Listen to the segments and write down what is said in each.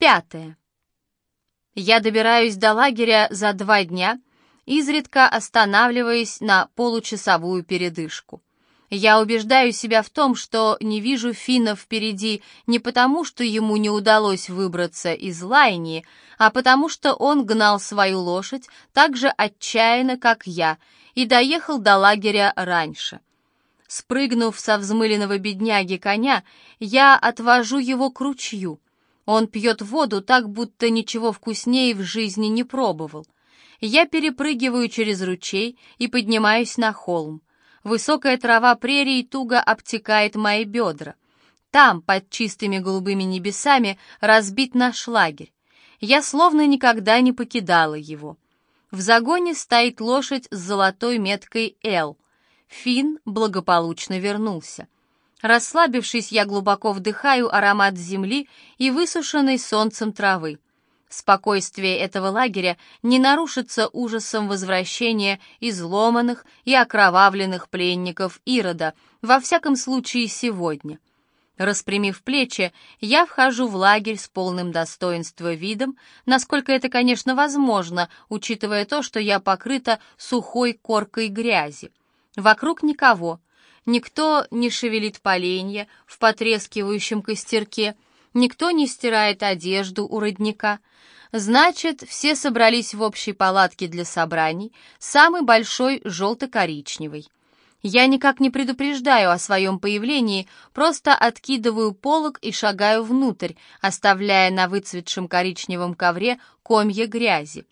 Пятое. Я добираюсь до лагеря за два дня, изредка останавливаясь на получасовую передышку. Я убеждаю себя в том, что не вижу Фина впереди не потому, что ему не удалось выбраться из лайни, а потому что он гнал свою лошадь так же отчаянно, как я, и доехал до лагеря раньше. Спрыгнув со взмыленного бедняги коня, я отвожу его к ручью. Он пьет воду так, будто ничего вкуснее в жизни не пробовал. Я перепрыгиваю через ручей и поднимаюсь на холм. Высокая трава прерий туго обтекает мои бедра. Там, под чистыми голубыми небесами, разбит наш лагерь. Я словно никогда не покидала его. В загоне стоит лошадь с золотой меткой «Л». Фин благополучно вернулся. Расслабившись, я глубоко вдыхаю аромат земли и высушенной солнцем травы. Спокойствие этого лагеря не нарушится ужасом возвращения изломанных и окровавленных пленников Ирода, во всяком случае сегодня. Распрямив плечи, я вхожу в лагерь с полным достоинства видом, насколько это, конечно, возможно, учитывая то, что я покрыта сухой коркой грязи. Вокруг никого. Никто не шевелит поленья в потрескивающем костерке, никто не стирает одежду у родника — Значит, все собрались в общей палатке для собраний, самый большой желто-коричневый. Я никак не предупреждаю о своем появлении, просто откидываю полог и шагаю внутрь, оставляя на выцветшем коричневом ковре комья грязи.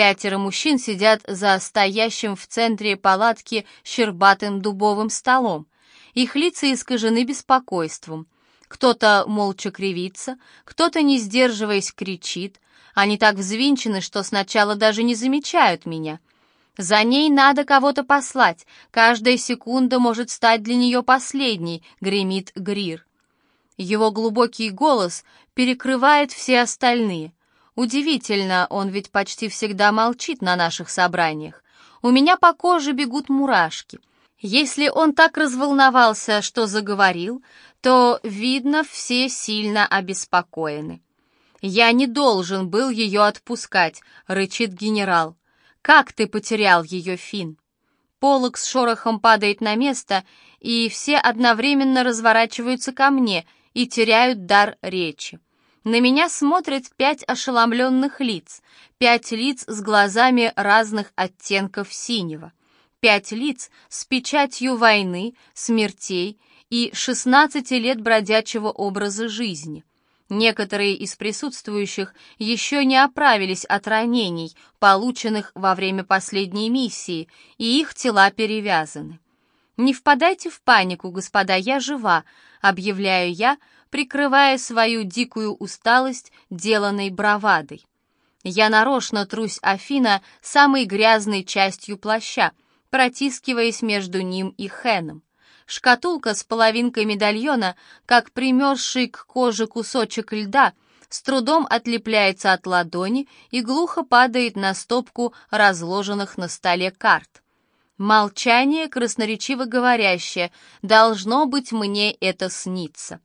Пятеро мужчин сидят за стоящим в центре палатки щербатым дубовым столом. Их лица искажены беспокойством. Кто-то молча кривится, кто-то, не сдерживаясь, кричит, они так взвинчены, что сначала даже не замечают меня. За ней надо кого-то послать. Каждая секунда может стать для нее последней, гремит Грир. Его глубокий голос перекрывает все остальные. Удивительно, он ведь почти всегда молчит на наших собраниях. У меня по коже бегут мурашки. Если он так разволновался, что заговорил, то, видно, все сильно обеспокоены. «Я не должен был ее отпускать», — рычит генерал. «Как ты потерял ее, Фин? Полок с шорохом падает на место, и все одновременно разворачиваются ко мне и теряют дар речи. На меня смотрят пять ошеломленных лиц, пять лиц с глазами разных оттенков синего, пять лиц с печатью войны, смертей и шестнадцати лет бродячего образа жизни. Некоторые из присутствующих еще не оправились от ранений, полученных во время последней миссии, и их тела перевязаны. «Не впадайте в панику, господа, я жива», — объявляю я, прикрывая свою дикую усталость деланной бравадой. Я нарочно трусь Афина самой грязной частью плаща, протискиваясь между ним и Хэном. Шкатулка с половинкой медальона, как примерзший к коже кусочек льда, с трудом отлепляется от ладони и глухо падает на стопку разложенных на столе карт. Молчание, красноречиво говорящее, должно быть мне это снится.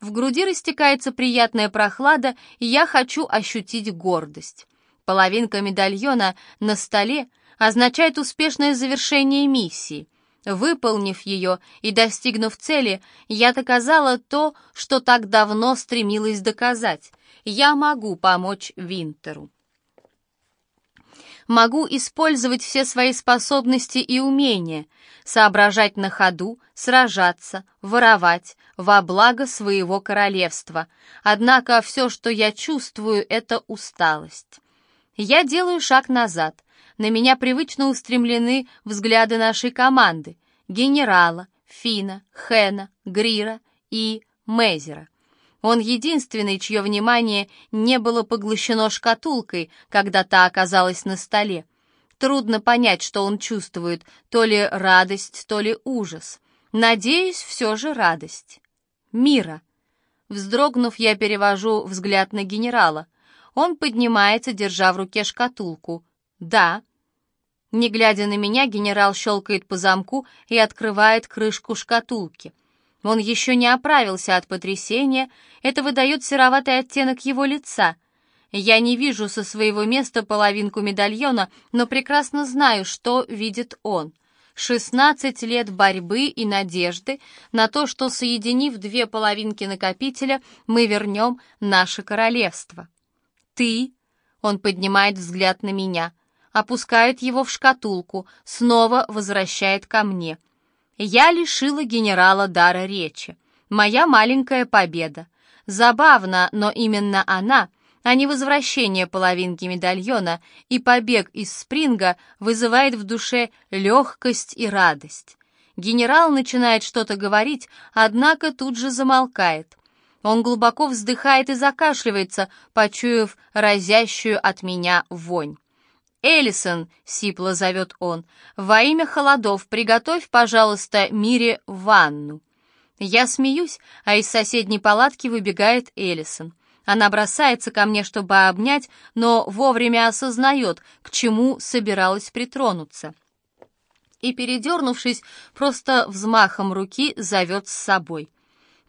В груди растекается приятная прохлада, и я хочу ощутить гордость. Половинка медальона на столе означает успешное завершение миссии — Выполнив ее и достигнув цели, я доказала то, что так давно стремилась доказать. Я могу помочь Винтеру. Могу использовать все свои способности и умения, соображать на ходу, сражаться, воровать во благо своего королевства. Однако все, что я чувствую, это усталость. Я делаю шаг назад, на меня привычно устремлены взгляды нашей команды, генерала, Фина, Хена, Грира и Мезера. Он единственный, чье внимание не было поглощено шкатулкой, когда та оказалась на столе. Трудно понять, что он чувствует, то ли радость, то ли ужас. Надеюсь, все же радость. Мира. Вздрогнув, я перевожу взгляд на генерала. Он поднимается, держа в руке шкатулку. «Да». Не глядя на меня, генерал щелкает по замку и открывает крышку шкатулки. Он еще не оправился от потрясения, это выдает сероватый оттенок его лица. Я не вижу со своего места половинку медальона, но прекрасно знаю, что видит он. Шестнадцать лет борьбы и надежды на то, что, соединив две половинки накопителя, мы вернем наше королевство. «Ты?» — он поднимает взгляд на меня, опускает его в шкатулку, снова возвращает ко мне. Я лишила генерала дара речи. Моя маленькая победа. Забавно, но именно она, а не возвращение половинки медальона и побег из Спринга вызывает в душе легкость и радость. Генерал начинает что-то говорить, однако тут же замолкает. Он глубоко вздыхает и закашливается, почуяв разящую от меня вонь. «Эллисон», — сипло зовет он, — «во имя холодов приготовь, пожалуйста, Мире ванну». Я смеюсь, а из соседней палатки выбегает Эллисон. Она бросается ко мне, чтобы обнять, но вовремя осознает, к чему собиралась притронуться. И, передернувшись, просто взмахом руки зовет с собой.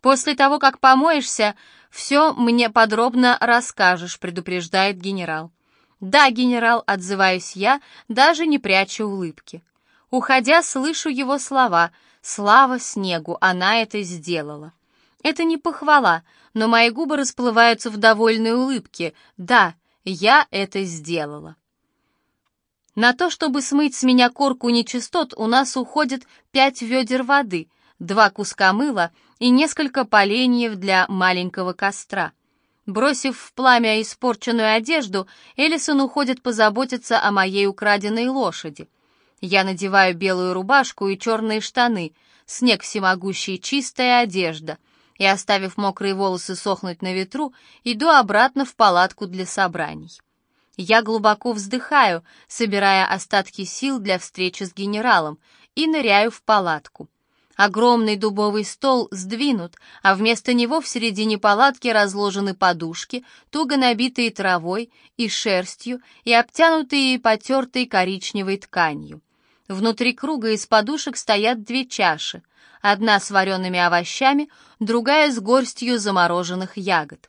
«После того, как помоешься, все мне подробно расскажешь», — предупреждает генерал. «Да, генерал», — отзываюсь я, даже не пряча улыбки. Уходя, слышу его слова. «Слава снегу, она это сделала». Это не похвала, но мои губы расплываются в довольной улыбке. «Да, я это сделала». На то, чтобы смыть с меня корку нечистот, у нас уходит пять ведер воды, два куска мыла и несколько поленьев для маленького костра. Бросив в пламя испорченную одежду, Элисон уходит позаботиться о моей украденной лошади. Я надеваю белую рубашку и черные штаны, снег всемогущий, чистая одежда, и, оставив мокрые волосы сохнуть на ветру, иду обратно в палатку для собраний. Я глубоко вздыхаю, собирая остатки сил для встречи с генералом, и ныряю в палатку. Огромный дубовый стол сдвинут, а вместо него в середине палатки разложены подушки, туго набитые травой и шерстью и обтянутые потертой коричневой тканью. Внутри круга из подушек стоят две чаши, одна с вареными овощами, другая с горстью замороженных ягод.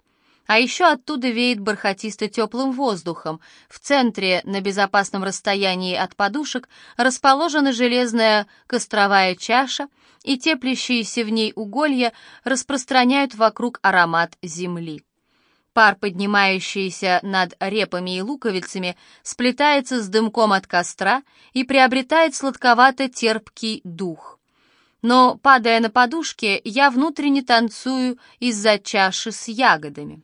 А еще оттуда веет бархатисто-теплым воздухом. В центре, на безопасном расстоянии от подушек, расположена железная костровая чаша, и теплящиеся в ней уголья распространяют вокруг аромат земли. Пар, поднимающийся над репами и луковицами, сплетается с дымком от костра и приобретает сладковато-терпкий дух. Но, падая на подушке, я внутренне танцую из-за чаши с ягодами.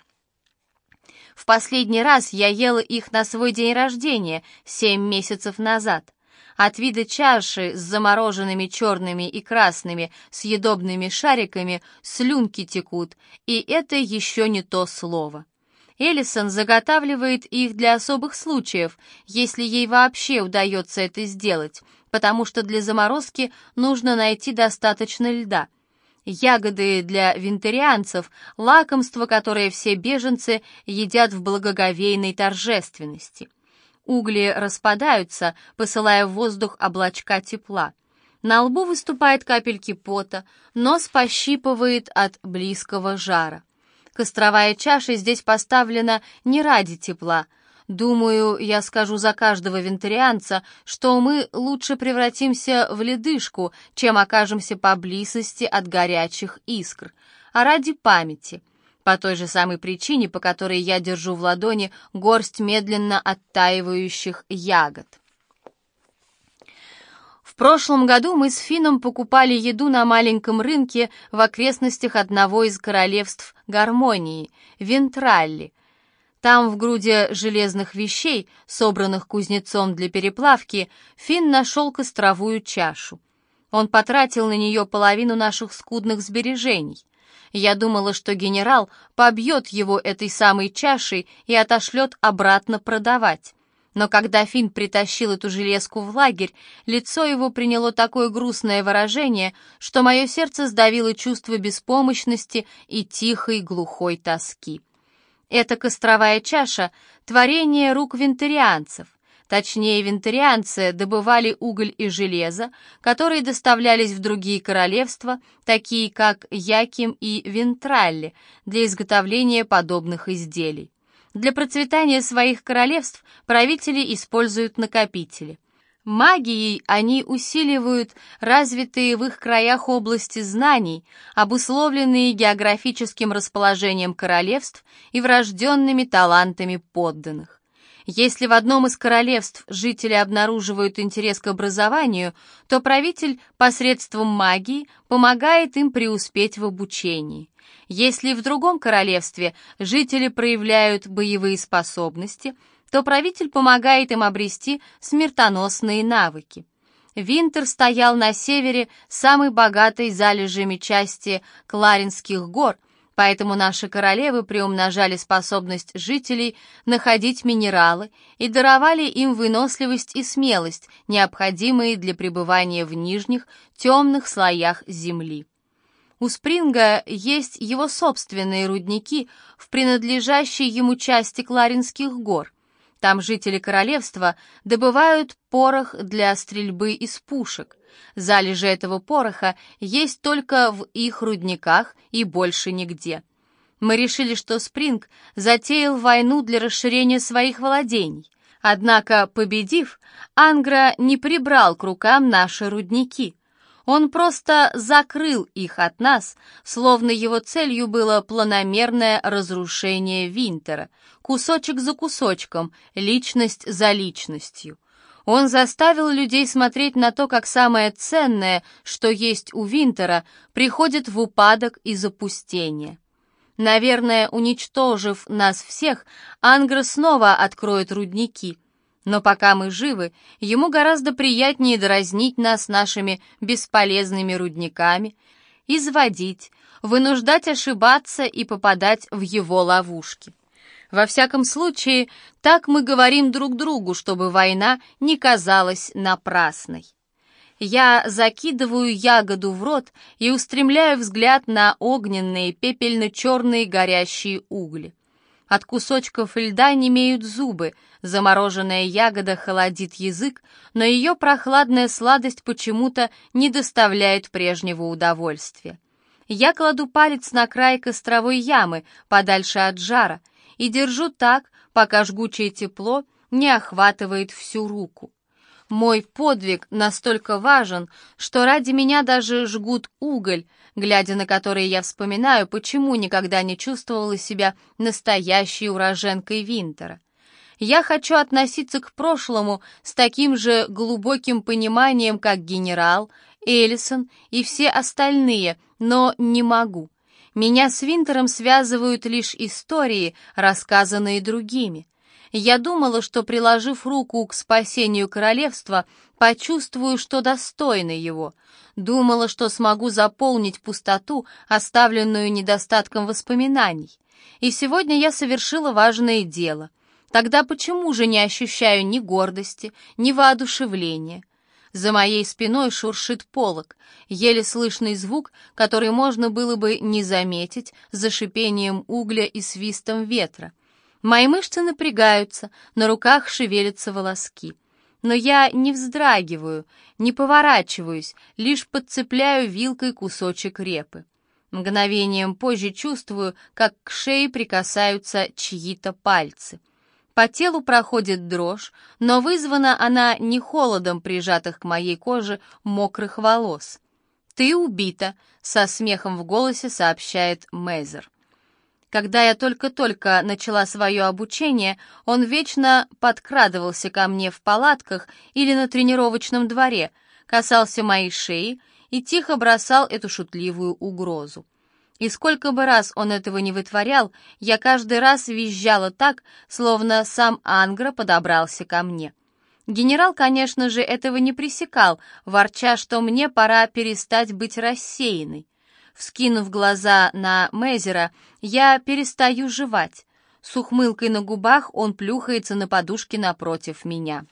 В последний раз я ела их на свой день рождения, семь месяцев назад. От вида чаши с замороженными черными и красными съедобными шариками слюнки текут, и это еще не то слово. Эллисон заготавливает их для особых случаев, если ей вообще удается это сделать, потому что для заморозки нужно найти достаточно льда. Ягоды для винтерианцев — лакомство, которое все беженцы едят в благоговейной торжественности. Угли распадаются, посылая в воздух облачка тепла. На лбу выступают капельки пота, нос пощипывает от близкого жара. Костровая чаша здесь поставлена не ради тепла — Думаю, я скажу за каждого вентарианца, что мы лучше превратимся в ледышку, чем окажемся поблизости от горячих искр. А ради памяти. По той же самой причине, по которой я держу в ладони горсть медленно оттаивающих ягод. В прошлом году мы с Фином покупали еду на маленьком рынке в окрестностях одного из королевств Гармонии, Вентралли, там, в груди железных вещей, собранных кузнецом для переплавки, Финн нашел костровую чашу. Он потратил на нее половину наших скудных сбережений. Я думала, что генерал побьет его этой самой чашей и отошлет обратно продавать. Но когда Финн притащил эту железку в лагерь, лицо его приняло такое грустное выражение, что мое сердце сдавило чувство беспомощности и тихой глухой тоски. Эта костровая чаша — творение рук вентарианцев. точнее винтерианцы, добывали уголь и железо, которые доставлялись в другие королевства, такие как Яким и Вентралли, для изготовления подобных изделий. Для процветания своих королевств правители используют накопители. Магией они усиливают развитые в их краях области знаний, обусловленные географическим расположением королевств и врожденными талантами подданных. Если в одном из королевств жители обнаруживают интерес к образованию, то правитель посредством магии помогает им преуспеть в обучении. Если в другом королевстве жители проявляют боевые способности – то правитель помогает им обрести смертоносные навыки. Винтер стоял на севере самой богатой залежами части Кларинских гор, поэтому наши королевы приумножали способность жителей находить минералы и даровали им выносливость и смелость, необходимые для пребывания в нижних, темных слоях земли. У Спринга есть его собственные рудники в принадлежащей ему части Кларинских гор. Там жители королевства добывают порох для стрельбы из пушек. Залежи этого пороха есть только в их рудниках и больше нигде. Мы решили, что Спринг затеял войну для расширения своих владений. Однако, победив, Ангра не прибрал к рукам наши рудники. Он просто закрыл их от нас, словно его целью было планомерное разрушение Винтера, кусочек за кусочком, личность за личностью. Он заставил людей смотреть на то, как самое ценное, что есть у Винтера, приходит в упадок и запустение. Наверное, уничтожив нас всех, Ангра снова откроет рудники — но пока мы живы, ему гораздо приятнее дразнить нас нашими бесполезными рудниками, изводить, вынуждать ошибаться и попадать в его ловушки. Во всяком случае, так мы говорим друг другу, чтобы война не казалась напрасной. Я закидываю ягоду в рот и устремляю взгляд на огненные пепельно-черные горящие угли. От кусочков льда немеют зубы, замороженная ягода холодит язык, но ее прохладная сладость почему-то не доставляет прежнего удовольствия. Я кладу палец на край костровой ямы, подальше от жара, и держу так, пока жгучее тепло не охватывает всю руку. Мой подвиг настолько важен, что ради меня даже жгут уголь, глядя на которые я вспоминаю, почему никогда не чувствовала себя настоящей уроженкой Винтера. Я хочу относиться к прошлому с таким же глубоким пониманием, как генерал, Эллисон и все остальные, но не могу. Меня с Винтером связывают лишь истории, рассказанные другими. Я думала, что, приложив руку к спасению королевства, почувствую, что достойна его. Думала, что смогу заполнить пустоту, оставленную недостатком воспоминаний. И сегодня я совершила важное дело. Тогда почему же не ощущаю ни гордости, ни воодушевления? За моей спиной шуршит полог, еле слышный звук, который можно было бы не заметить за шипением угля и свистом ветра — Мои мышцы напрягаются, на руках шевелятся волоски. Но я не вздрагиваю, не поворачиваюсь, лишь подцепляю вилкой кусочек репы. Мгновением позже чувствую, как к шее прикасаются чьи-то пальцы. По телу проходит дрожь, но вызвана она не холодом прижатых к моей коже мокрых волос. «Ты убита», — со смехом в голосе сообщает Мейзер. Когда я только-только начала свое обучение, он вечно подкрадывался ко мне в палатках или на тренировочном дворе, касался моей шеи и тихо бросал эту шутливую угрозу. И сколько бы раз он этого не вытворял, я каждый раз визжала так, словно сам Ангра подобрался ко мне. Генерал, конечно же, этого не пресекал, ворча, что мне пора перестать быть рассеянной. Вскинув глаза на Мезера, я перестаю жевать. С ухмылкой на губах он плюхается на подушке напротив меня.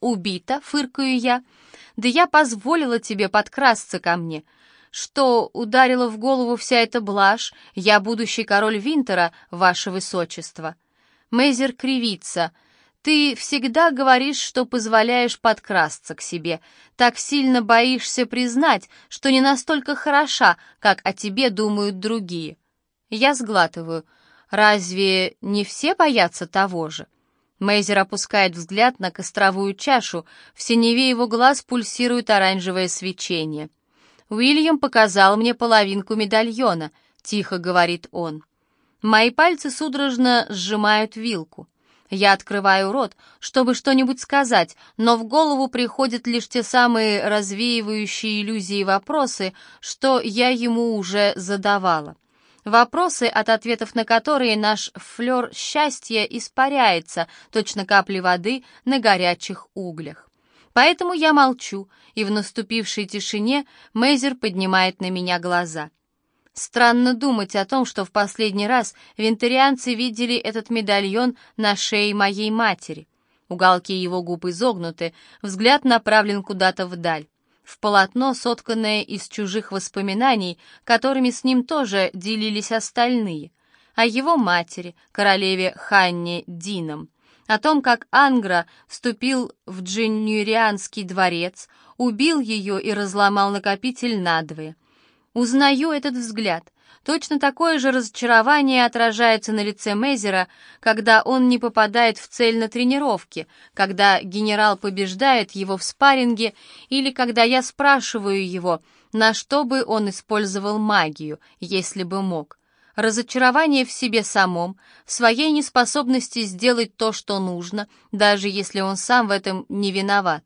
«Убита?» — фыркаю я. «Да я позволила тебе подкрасться ко мне. Что, ударила в голову вся эта блажь? Я будущий король Винтера, ваше высочество». Мейзер кривится. Ты всегда говоришь, что позволяешь подкрасться к себе, так сильно боишься признать, что не настолько хороша, как о тебе думают другие. Я сглатываю. Разве не все боятся того же? Мейзер опускает взгляд на костровую чашу, в синеве его глаз пульсирует оранжевое свечение. «Уильям показал мне половинку медальона», — тихо говорит он. Мои пальцы судорожно сжимают вилку. Я открываю рот, чтобы что-нибудь сказать, но в голову приходят лишь те самые развеивающие иллюзии вопросы, что я ему уже задавала. Вопросы, от ответов на которые наш флер счастья испаряется, точно капли воды на горячих углях. Поэтому я молчу, и в наступившей тишине Мейзер поднимает на меня глаза. Странно думать о том, что в последний раз вентарианцы видели этот медальон на шее моей матери. Уголки его губ изогнуты, взгляд направлен куда-то вдаль. В полотно, сотканное из чужих воспоминаний, которыми с ним тоже делились остальные. О его матери, королеве Ханне Дином. О том, как Ангра вступил в Джиннюрианский дворец, убил ее и разломал накопитель надвое Узнаю этот взгляд. Точно такое же разочарование отражается на лице Мейзера, когда он не попадает в цель на тренировке, когда генерал побеждает его в спарринге или когда я спрашиваю его, на что бы он использовал магию, если бы мог. Разочарование в себе самом, в своей неспособности сделать то, что нужно, даже если он сам в этом не виноват.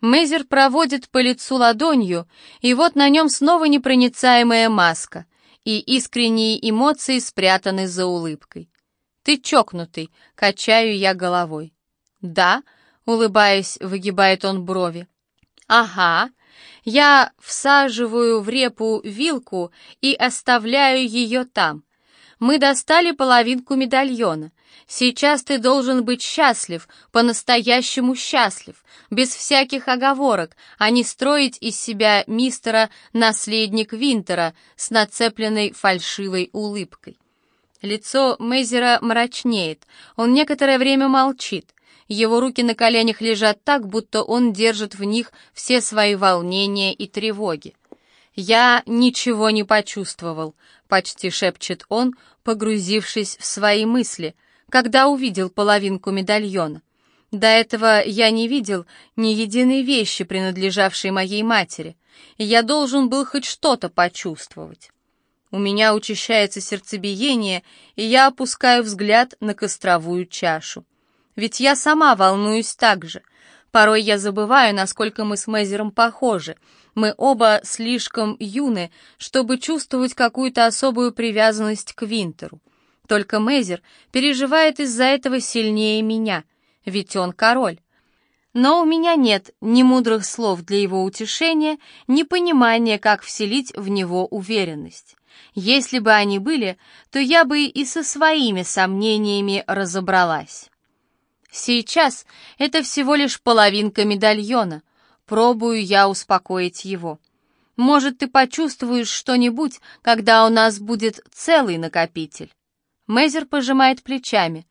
Мейзер проводит по лицу ладонью, и вот на нем снова непроницаемая маска, и искренние эмоции спрятаны за улыбкой. «Ты чокнутый», — качаю я головой. «Да», — улыбаясь, выгибает он брови. «Ага». Я всаживаю в репу вилку и оставляю ее там. Мы достали половинку медальона. Сейчас ты должен быть счастлив, по-настоящему счастлив, без всяких оговорок, а не строить из себя мистера наследник Винтера с нацепленной фальшивой улыбкой. Лицо Мейзера мрачнеет, он некоторое время молчит. Его руки на коленях лежат так, будто он держит в них все свои волнения и тревоги. «Я ничего не почувствовал», — почти шепчет он, погрузившись в свои мысли, когда увидел половинку медальона. До этого я не видел ни единой вещи, принадлежавшей моей матери, я должен был хоть что-то почувствовать. У меня учащается сердцебиение, и я опускаю взгляд на костровую чашу. Ведь я сама волнуюсь так же. Порой я забываю, насколько мы с Мезером похожи — мы оба слишком юны, чтобы чувствовать какую-то особую привязанность к Винтеру. Только Мейзер переживает из-за этого сильнее меня, ведь он король. Но у меня нет ни мудрых слов для его утешения, ни понимания, как вселить в него уверенность. Если бы они были, то я бы и со своими сомнениями разобралась. Сейчас это всего лишь половинка медальона, Пробую я успокоить его. Может, ты почувствуешь что-нибудь, когда у нас будет целый накопитель. Мейзер пожимает плечами.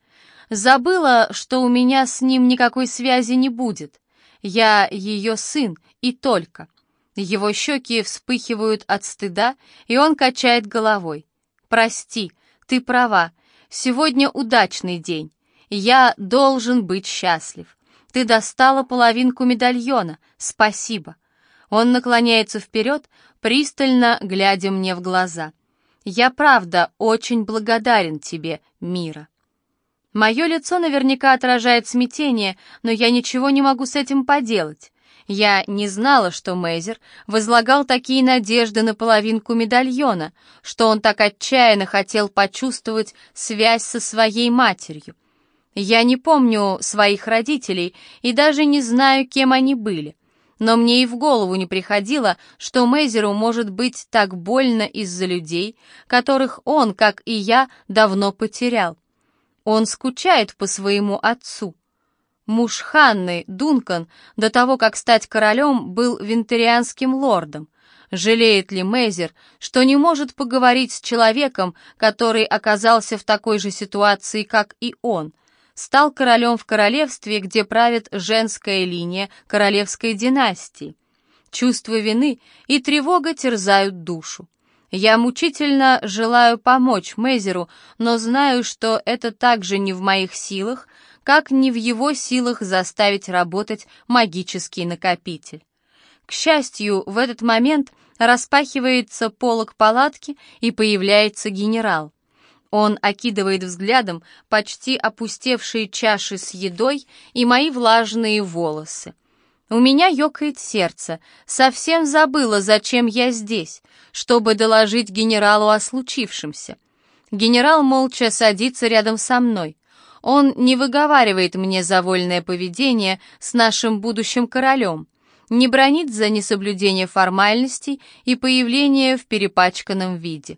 Забыла, что у меня с ним никакой связи не будет. Я ее сын и только. Его щеки вспыхивают от стыда, и он качает головой. «Прости, ты права. Сегодня удачный день. Я должен быть счастлив. Ты достала половинку медальона. Спасибо. Он наклоняется вперед, пристально глядя мне в глаза. Я правда очень благодарен тебе, Мира. Мое лицо наверняка отражает смятение, но я ничего не могу с этим поделать. Я не знала, что Мейзер возлагал такие надежды на половинку медальона, что он так отчаянно хотел почувствовать связь со своей матерью. Я не помню своих родителей и даже не знаю, кем они были. Но мне и в голову не приходило, что Мейзеру может быть так больно из-за людей, которых он, как и я, давно потерял. Он скучает по своему отцу. Муж Ханны, Дункан, до того, как стать королем, был винтерианским лордом. Жалеет ли Мейзер, что не может поговорить с человеком, который оказался в такой же ситуации, как и он — стал королем в королевстве, где правит женская линия королевской династии. Чувство вины и тревога терзают душу. Я мучительно желаю помочь Мейзеру, но знаю, что это также не в моих силах, как не в его силах заставить работать магический накопитель. К счастью, в этот момент распахивается полог палатки и появляется генерал. Он окидывает взглядом почти опустевшие чаши с едой и мои влажные волосы. У меня ёкает сердце. Совсем забыла, зачем я здесь, чтобы доложить генералу о случившемся. Генерал молча садится рядом со мной. Он не выговаривает мне за вольное поведение с нашим будущим королем, не бронит за несоблюдение формальностей и появление в перепачканном виде.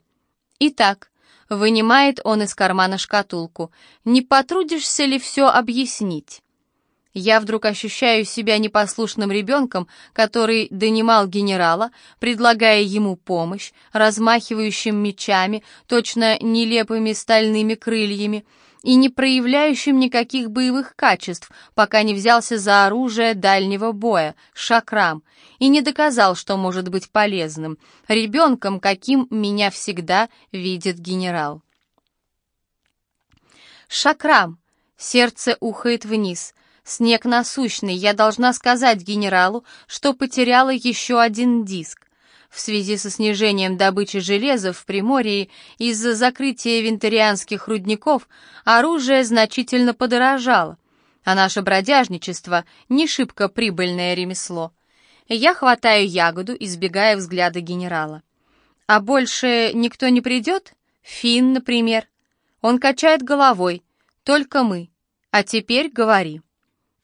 Итак, вынимает он из кармана шкатулку. Не потрудишься ли все объяснить? Я вдруг ощущаю себя непослушным ребенком, который донимал генерала, предлагая ему помощь, размахивающим мечами, точно нелепыми стальными крыльями, и не проявляющим никаких боевых качеств, пока не взялся за оружие дальнего боя, шакрам, и не доказал, что может быть полезным, ребенком, каким меня всегда видит генерал. Шакрам. Сердце ухает вниз. Снег насущный, я должна сказать генералу, что потеряла еще один диск. В связи со снижением добычи железа в Приморье из-за закрытия винтерианских рудников оружие значительно подорожало, а наше бродяжничество — не шибко прибыльное ремесло. Я хватаю ягоду, избегая взгляда генерала. А больше никто не придет? Фин, например. Он качает головой. Только мы. А теперь говори.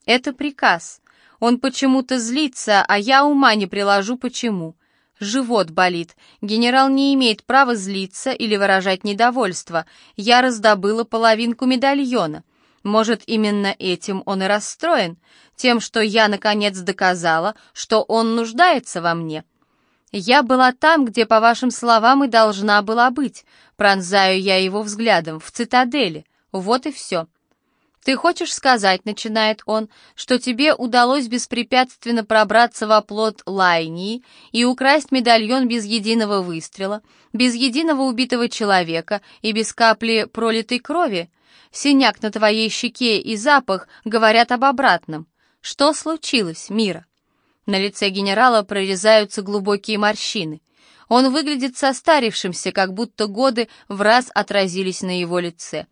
Это приказ. Он почему-то злится, а я ума не приложу почему. Живот болит. Генерал не имеет права злиться или выражать недовольство. Я раздобыла половинку медальона. Может, именно этим он и расстроен? Тем, что я, наконец, доказала, что он нуждается во мне. Я была там, где, по вашим словам, и должна была быть. Пронзаю я его взглядом, в цитадели. Вот и все. «Ты хочешь сказать, — начинает он, — что тебе удалось беспрепятственно пробраться в оплот Лайнии и украсть медальон без единого выстрела, без единого убитого человека и без капли пролитой крови? Синяк на твоей щеке и запах говорят об обратном. Что случилось, Мира?» На лице генерала прорезаются глубокие морщины. Он выглядит состарившимся, как будто годы в раз отразились на его лице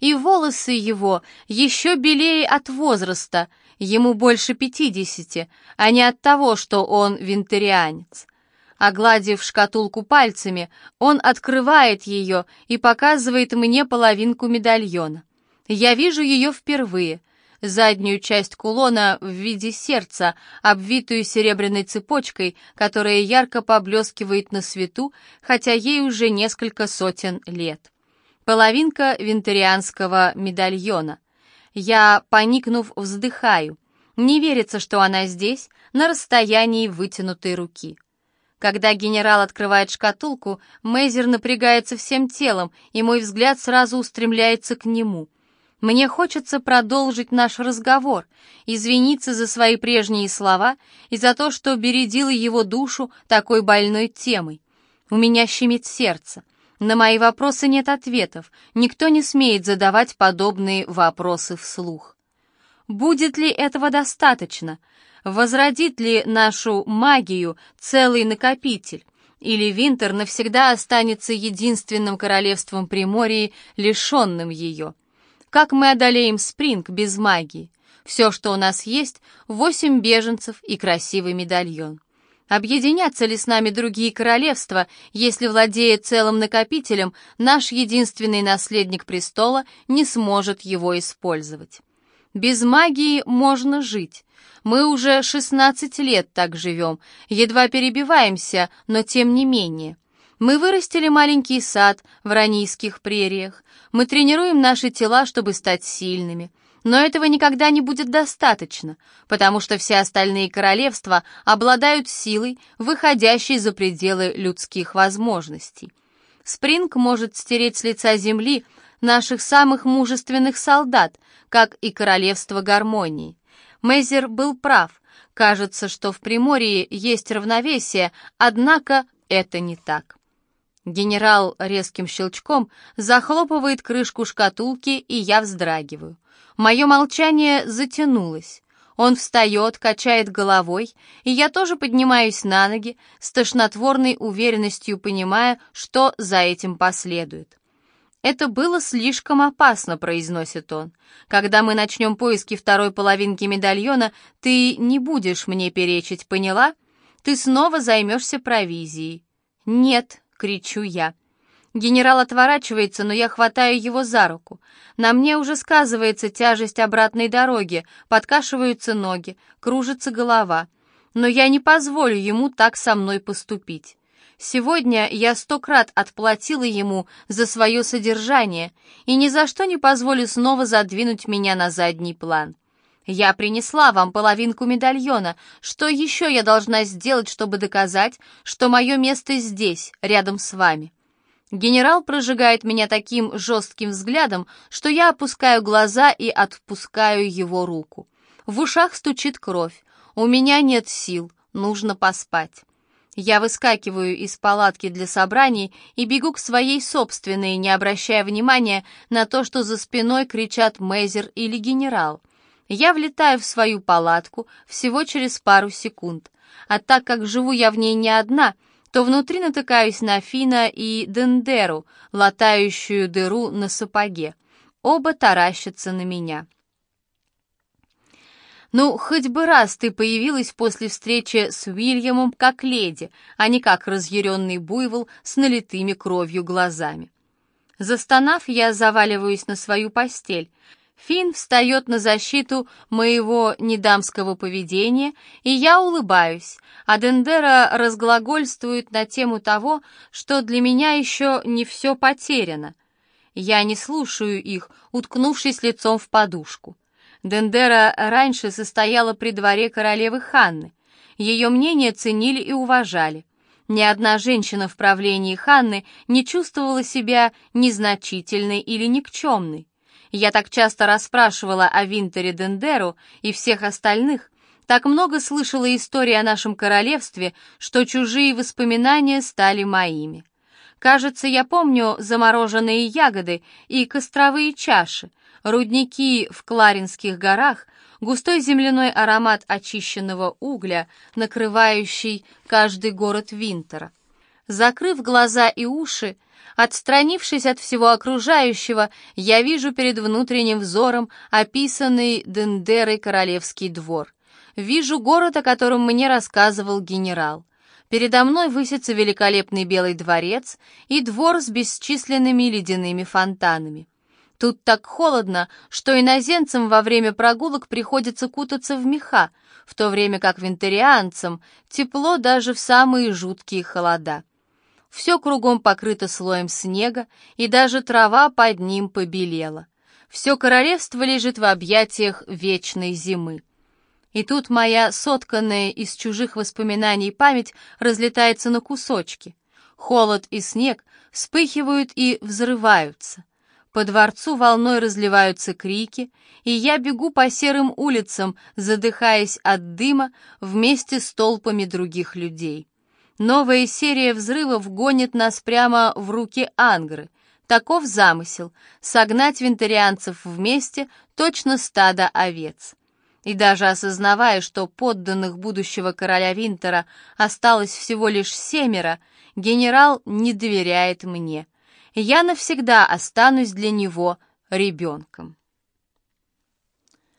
и волосы его еще белее от возраста, ему больше пятидесяти, а не от того, что он винтерианец. Огладив шкатулку пальцами, он открывает ее и показывает мне половинку медальона. Я вижу ее впервые. Заднюю часть кулона в виде сердца, обвитую серебряной цепочкой, которая ярко поблескивает на свету, хотя ей уже несколько сотен лет. Половинка винтерианского медальона. Я, поникнув, вздыхаю. Не верится, что она здесь, на расстоянии вытянутой руки. Когда генерал открывает шкатулку, Мейзер напрягается всем телом, и мой взгляд сразу устремляется к нему. Мне хочется продолжить наш разговор, извиниться за свои прежние слова и за то, что бередила его душу такой больной темой. У меня щемит сердце. На мои вопросы нет ответов. Никто не смеет задавать подобные вопросы вслух. Будет ли этого достаточно? Возродит ли нашу магию целый накопитель? Или Винтер навсегда останется единственным королевством Приморья, лишенным ее? Как мы одолеем Спринг без магии? Все, что у нас есть, восемь беженцев и красивый медальон. Объединятся ли с нами другие королевства, если, владея целым накопителем, наш единственный наследник престола не сможет его использовать? Без магии можно жить. Мы уже 16 лет так живем, едва перебиваемся, но тем не менее. Мы вырастили маленький сад в ранийских прериях. Мы тренируем наши тела, чтобы стать сильными. Но этого никогда не будет достаточно, потому что все остальные королевства обладают силой, выходящей за пределы людских возможностей. Спринг может стереть с лица земли наших самых мужественных солдат, как и королевство гармонии. Мейзер был прав. Кажется, что в Приморье есть равновесие, однако это не так. Генерал резким щелчком захлопывает крышку шкатулки, и я вздрагиваю. Мое молчание затянулось. Он встает, качает головой, и я тоже поднимаюсь на ноги, с тошнотворной уверенностью понимая, что за этим последует. «Это было слишком опасно», — произносит он. «Когда мы начнем поиски второй половинки медальона, ты не будешь мне перечить, поняла? Ты снова займешься провизией». «Нет», — кричу я. Генерал отворачивается, но я хватаю его за руку. На мне уже сказывается тяжесть обратной дороги, подкашиваются ноги, кружится голова. Но я не позволю ему так со мной поступить. Сегодня я сто крат отплатила ему за свое содержание и ни за что не позволю снова задвинуть меня на задний план. Я принесла вам половинку медальона. Что еще я должна сделать, чтобы доказать, что мое место здесь, рядом с вами?» Генерал прожигает меня таким жестким взглядом, что я опускаю глаза и отпускаю его руку. В ушах стучит кровь. У меня нет сил, нужно поспать. Я выскакиваю из палатки для собраний и бегу к своей собственной, не обращая внимания на то, что за спиной кричат Мейзер или генерал. Я влетаю в свою палатку всего через пару секунд. А так как живу я в ней не одна — то внутри натыкаюсь на Фина и Дендеру, латающую дыру на сапоге. Оба таращатся на меня. «Ну, хоть бы раз ты появилась после встречи с Уильямом как леди, а не как разъяренный буйвол с налитыми кровью глазами». Застонав, я заваливаюсь на свою постель. Финн встает на защиту моего недамского поведения, и я улыбаюсь, а Дендера разглагольствует на тему того, что для меня еще не все потеряно. Я не слушаю их, уткнувшись лицом в подушку. Дендера раньше состояла при дворе королевы Ханны. Ее мнение ценили и уважали. Ни одна женщина в правлении Ханны не чувствовала себя незначительной или никчемной. Я так часто расспрашивала о Винтере Дендеру и всех остальных, так много слышала истории о нашем королевстве, что чужие воспоминания стали моими. Кажется, я помню замороженные ягоды и костровые чаши, рудники в Кларинских горах, густой земляной аромат очищенного угля, накрывающий каждый город Винтера. Закрыв глаза и уши, Отстранившись от всего окружающего, я вижу перед внутренним взором описанный Дендерой королевский двор. Вижу город, о котором мне рассказывал генерал. Передо мной высится великолепный белый дворец и двор с бесчисленными ледяными фонтанами. Тут так холодно, что иноземцам во время прогулок приходится кутаться в меха, в то время как винтерианцам тепло даже в самые жуткие холода. Все кругом покрыто слоем снега, и даже трава под ним побелела. Все королевство лежит в объятиях вечной зимы. И тут моя сотканная из чужих воспоминаний память разлетается на кусочки. Холод и снег вспыхивают и взрываются. По дворцу волной разливаются крики, и я бегу по серым улицам, задыхаясь от дыма вместе с толпами других людей. Новая серия взрывов гонит нас прямо в руки Ангры. Таков замысел — согнать винтерианцев вместе, точно стадо овец. И даже осознавая, что подданных будущего короля Винтера осталось всего лишь семеро, генерал не доверяет мне. Я навсегда останусь для него ребенком.